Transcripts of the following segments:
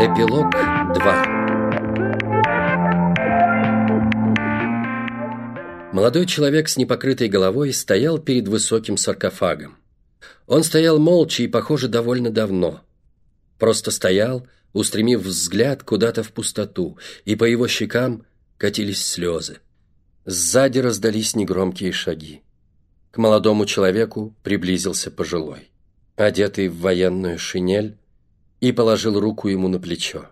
Эпилог 2 Молодой человек с непокрытой головой стоял перед высоким саркофагом. Он стоял молча и, похоже, довольно давно. Просто стоял, устремив взгляд куда-то в пустоту, и по его щекам катились слезы. Сзади раздались негромкие шаги. К молодому человеку приблизился пожилой, одетый в военную шинель, и положил руку ему на плечо.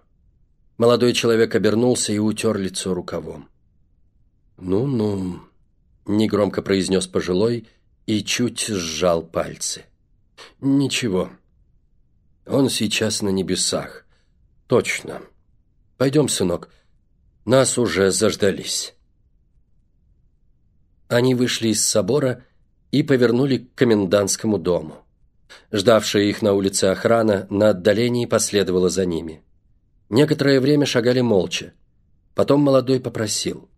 Молодой человек обернулся и утер лицо рукавом. «Ну-ну», — негромко произнес пожилой и чуть сжал пальцы. «Ничего. Он сейчас на небесах. Точно. Пойдем, сынок. Нас уже заждались». Они вышли из собора и повернули к комендантскому дому. Ждавшая их на улице охрана на отдалении последовала за ними. Некоторое время шагали молча. Потом молодой попросил.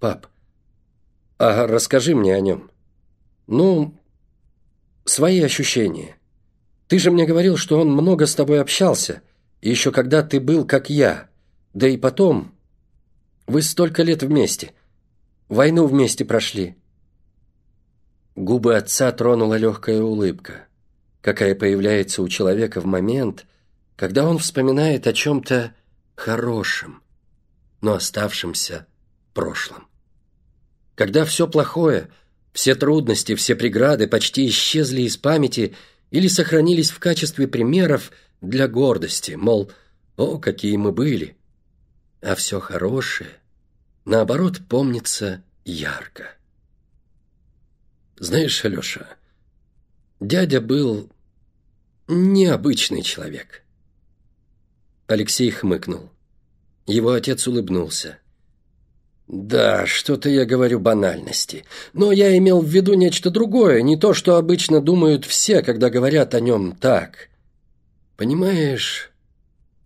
«Пап, а расскажи мне о нем. Ну, свои ощущения. Ты же мне говорил, что он много с тобой общался, еще когда ты был как я. Да и потом, вы столько лет вместе, войну вместе прошли». Губы отца тронула легкая улыбка, какая появляется у человека в момент, когда он вспоминает о чем-то хорошем, но оставшемся прошлом. Когда все плохое, все трудности, все преграды почти исчезли из памяти или сохранились в качестве примеров для гордости, мол, о, какие мы были. А все хорошее, наоборот, помнится ярко. Знаешь, Алеша, дядя был необычный человек. Алексей хмыкнул. Его отец улыбнулся. «Да, что-то я говорю банальности. Но я имел в виду нечто другое, не то, что обычно думают все, когда говорят о нем так. Понимаешь,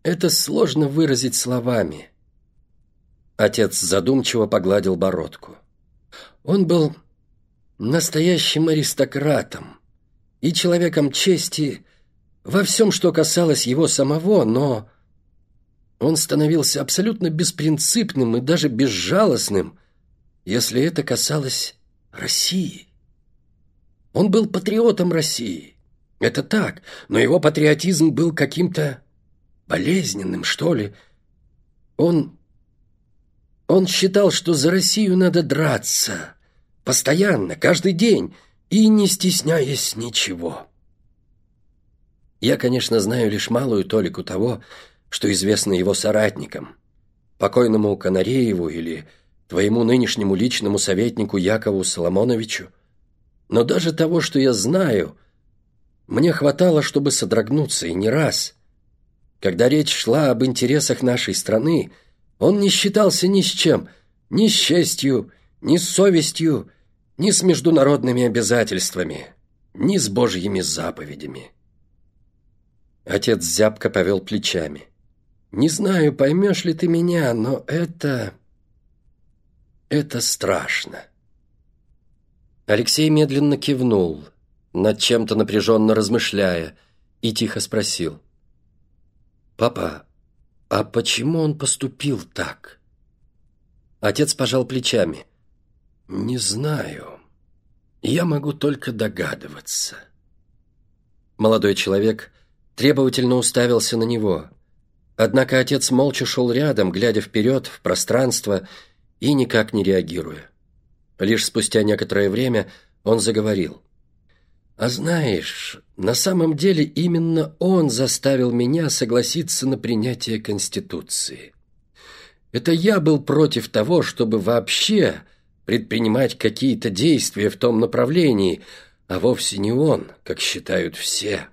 это сложно выразить словами». Отец задумчиво погладил бородку. Он был настоящим аристократом и человеком чести во всем, что касалось его самого, но он становился абсолютно беспринципным и даже безжалостным, если это касалось России. Он был патриотом России. Это так, но его патриотизм был каким-то болезненным, что ли. Он... Он считал, что за Россию надо драться, Постоянно, каждый день, и не стесняясь ничего. Я, конечно, знаю лишь малую толику того, что известно его соратникам, покойному Канарееву или твоему нынешнему личному советнику Якову Соломоновичу. Но даже того, что я знаю, мне хватало, чтобы содрогнуться, и не раз. Когда речь шла об интересах нашей страны, он не считался ни с чем, ни с честью, ни с совестью, ни с международными обязательствами, ни с божьими заповедями. Отец зябко повел плечами. «Не знаю, поймешь ли ты меня, но это... это страшно». Алексей медленно кивнул, над чем-то напряженно размышляя, и тихо спросил. «Папа, а почему он поступил так?» Отец пожал плечами – «Не знаю. Я могу только догадываться». Молодой человек требовательно уставился на него. Однако отец молча шел рядом, глядя вперед, в пространство, и никак не реагируя. Лишь спустя некоторое время он заговорил. «А знаешь, на самом деле именно он заставил меня согласиться на принятие Конституции. Это я был против того, чтобы вообще предпринимать какие-то действия в том направлении, а вовсе не он, как считают все.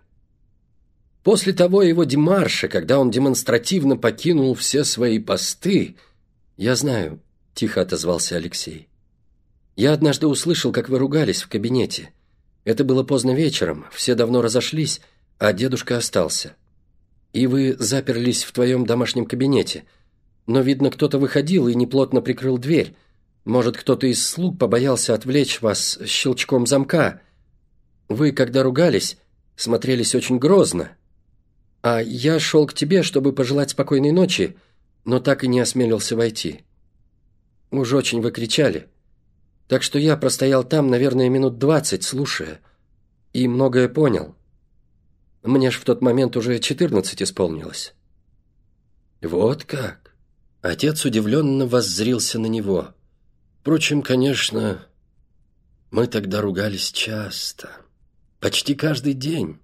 После того его демарша, когда он демонстративно покинул все свои посты, «Я знаю», — тихо отозвался Алексей. «Я однажды услышал, как вы ругались в кабинете. Это было поздно вечером, все давно разошлись, а дедушка остался. И вы заперлись в твоем домашнем кабинете. Но, видно, кто-то выходил и неплотно прикрыл дверь, может, кто-то из слуг побоялся отвлечь вас щелчком замка. Вы, когда ругались, смотрелись очень грозно». А я шел к тебе, чтобы пожелать спокойной ночи, но так и не осмелился войти. Уж очень вы кричали. Так что я простоял там, наверное, минут двадцать, слушая, и многое понял. Мне ж в тот момент уже четырнадцать исполнилось». «Вот как?» Отец удивленно воззрился на него. Впрочем, конечно, мы тогда ругались часто. Почти каждый день.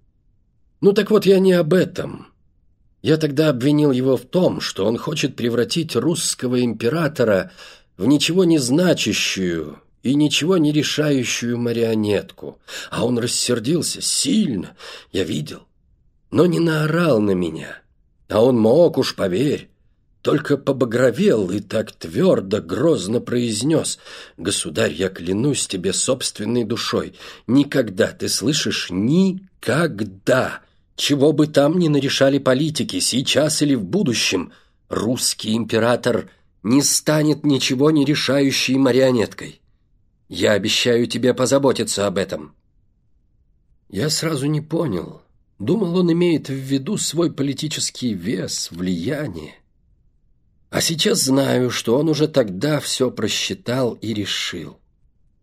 Ну так вот, я не об этом. Я тогда обвинил его в том, что он хочет превратить русского императора в ничего не значащую и ничего не решающую марионетку. А он рассердился сильно, я видел, но не наорал на меня. А он мог, уж поверь, только побагровел и так твердо, грозно произнес «Государь, я клянусь тебе собственной душой, никогда, ты слышишь, никогда, чего бы там ни нарешали политики, сейчас или в будущем, русский император не станет ничего не решающей марионеткой. Я обещаю тебе позаботиться об этом». Я сразу не понял. Думал, он имеет в виду свой политический вес, влияние. А сейчас знаю, что он уже тогда все просчитал и решил.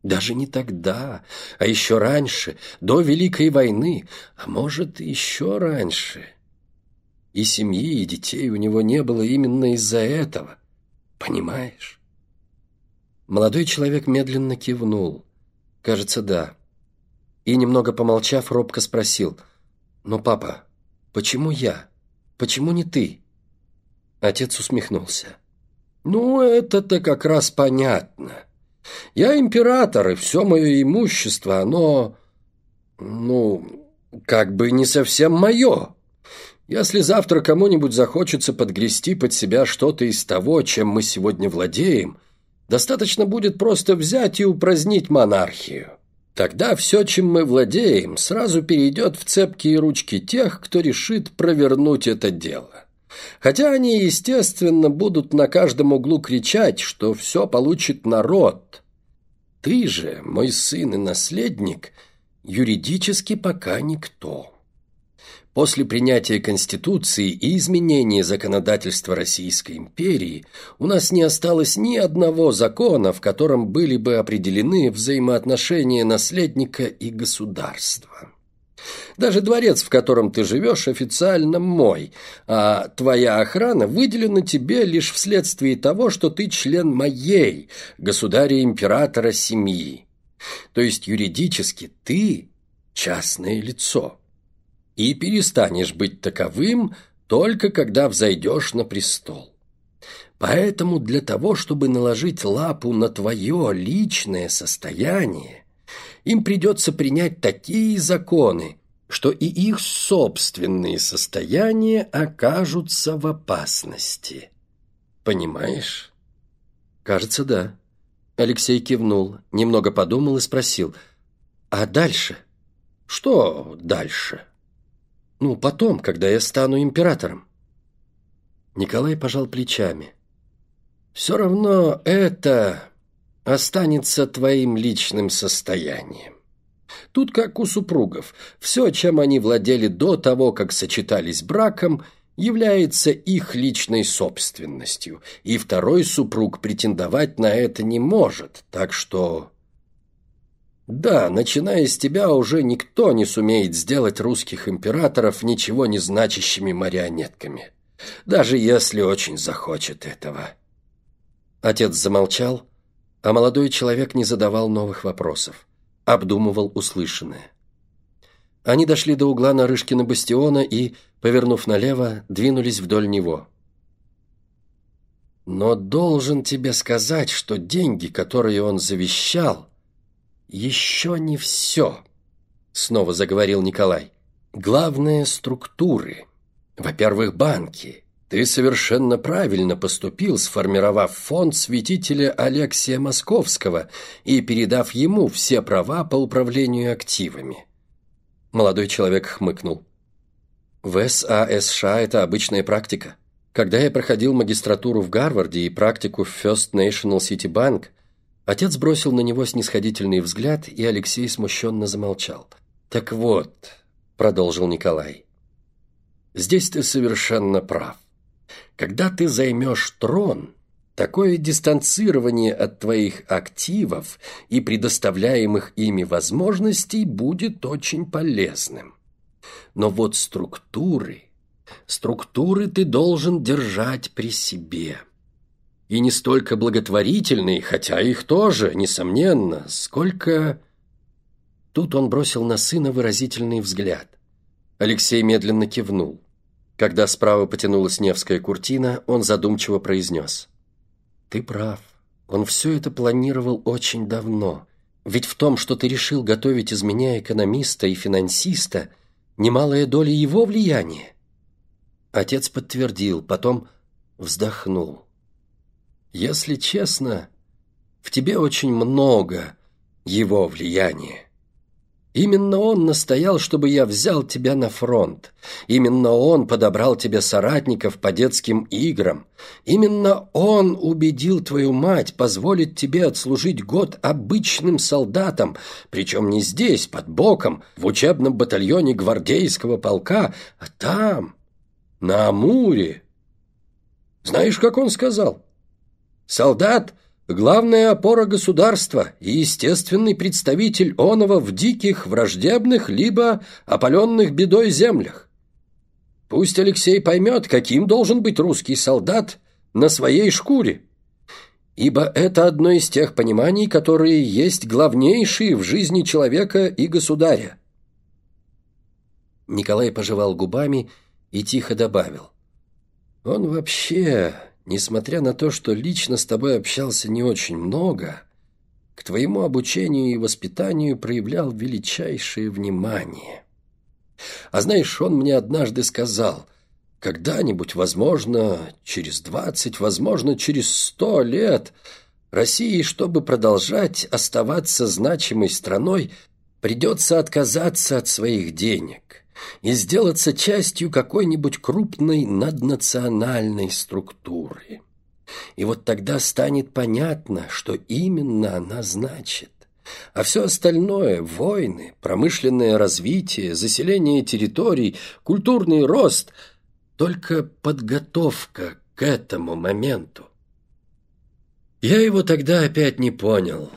Даже не тогда, а еще раньше, до Великой войны, а может, еще раньше. И семьи, и детей у него не было именно из-за этого. Понимаешь? Молодой человек медленно кивнул. Кажется, да. И, немного помолчав, робко спросил, «Но, папа, почему я? Почему не ты?» Отец усмехнулся. «Ну, это-то как раз понятно. Я император, и все мое имущество, оно... ну, как бы не совсем мое. Если завтра кому-нибудь захочется подгрести под себя что-то из того, чем мы сегодня владеем, достаточно будет просто взять и упразднить монархию. Тогда все, чем мы владеем, сразу перейдет в цепкие ручки тех, кто решит провернуть это дело. Хотя они, естественно, будут на каждом углу кричать, что все получит народ. Ты же, мой сын и наследник, юридически пока никто. После принятия Конституции и изменения законодательства Российской империи у нас не осталось ни одного закона, в котором были бы определены взаимоотношения наследника и государства. Даже дворец, в котором ты живешь, официально мой, а твоя охрана выделена тебе лишь вследствие того, что ты член моей, государя-императора семьи. То есть юридически ты частное лицо. И перестанешь быть таковым только когда взойдешь на престол. Поэтому для того, чтобы наложить лапу на твое личное состояние, им придется принять такие законы, что и их собственные состояния окажутся в опасности. Понимаешь? Кажется, да. Алексей кивнул, немного подумал и спросил, а дальше? Что дальше? Ну, потом, когда я стану императором. Николай пожал плечами. Все равно это останется твоим личным состоянием. Тут как у супругов. Все, чем они владели до того, как сочетались браком, является их личной собственностью, и второй супруг претендовать на это не может, так что... Да, начиная с тебя уже никто не сумеет сделать русских императоров ничего не значащими марионетками, даже если очень захочет этого. Отец замолчал, а молодой человек не задавал новых вопросов обдумывал услышанное. Они дошли до угла Нарышкина бастиона и, повернув налево, двинулись вдоль него. «Но должен тебе сказать, что деньги, которые он завещал, еще не все», — снова заговорил Николай. «Главное — структуры. Во-первых, банки. Ты совершенно правильно поступил, сформировав фонд святителя Алексия Московского и передав ему все права по управлению активами. Молодой человек хмыкнул. В САСШ это обычная практика. Когда я проходил магистратуру в Гарварде и практику в First National City Bank, отец бросил на него снисходительный взгляд, и Алексей смущенно замолчал. «Так вот», — продолжил Николай, Здесь ты совершенно прав. Когда ты займешь трон, такое дистанцирование от твоих активов и предоставляемых ими возможностей будет очень полезным. Но вот структуры, структуры ты должен держать при себе. И не столько благотворительные, хотя их тоже, несомненно, сколько... Тут он бросил на сына выразительный взгляд. Алексей медленно кивнул. Когда справа потянулась Невская куртина, он задумчиво произнес. «Ты прав. Он все это планировал очень давно. Ведь в том, что ты решил готовить из меня экономиста и финансиста, немалая доля его влияния». Отец подтвердил, потом вздохнул. «Если честно, в тебе очень много его влияния. Именно он настоял, чтобы я взял тебя на фронт. Именно он подобрал тебе соратников по детским играм. Именно он убедил твою мать позволить тебе отслужить год обычным солдатом, причем не здесь, под боком, в учебном батальоне гвардейского полка, а там, на Амуре. Знаешь, как он сказал? Солдат — главная опора государства и естественный представитель оного в диких, враждебных, либо опаленных бедой землях. Пусть Алексей поймет, каким должен быть русский солдат на своей шкуре, ибо это одно из тех пониманий, которые есть главнейшие в жизни человека и государя. Николай пожевал губами и тихо добавил. Он вообще Несмотря на то, что лично с тобой общался не очень много, к твоему обучению и воспитанию проявлял величайшее внимание. А знаешь, он мне однажды сказал, когда-нибудь, возможно, через двадцать, возможно, через сто лет России, чтобы продолжать оставаться значимой страной, придется отказаться от своих денег и сделаться частью какой-нибудь крупной наднациональной структуры. И вот тогда станет понятно, что именно она значит. А все остальное – войны, промышленное развитие, заселение территорий, культурный рост – только подготовка к этому моменту. Я его тогда опять не понял.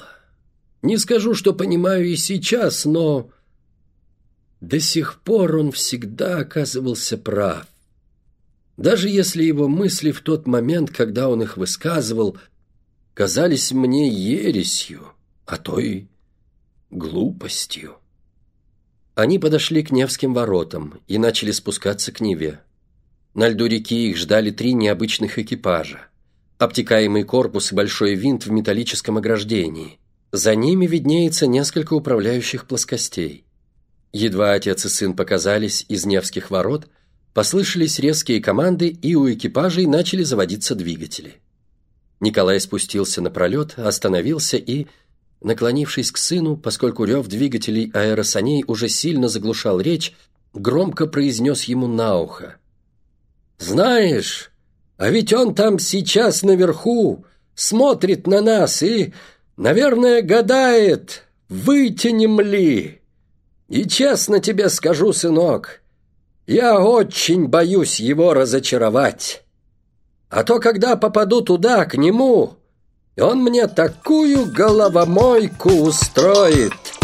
Не скажу, что понимаю и сейчас, но до сих пор он всегда оказывался прав. Даже если его мысли в тот момент, когда он их высказывал, казались мне ересью, а то и глупостью. Они подошли к Невским воротам и начали спускаться к Неве. На льду реки их ждали три необычных экипажа. Обтекаемый корпус и большой винт в металлическом ограждении. За ними виднеется несколько управляющих плоскостей. Едва отец и сын показались из Невских ворот, послышались резкие команды, и у экипажей начали заводиться двигатели. Николай спустился на пролет, остановился и, наклонившись к сыну, поскольку рев двигателей аэросаней уже сильно заглушал речь, громко произнес ему на ухо. «Знаешь, а ведь он там сейчас наверху, смотрит на нас и, наверное, гадает, вытянем ли». И честно тебе скажу, сынок, я очень боюсь его разочаровать. А то, когда попаду туда, к нему, он мне такую головомойку устроит».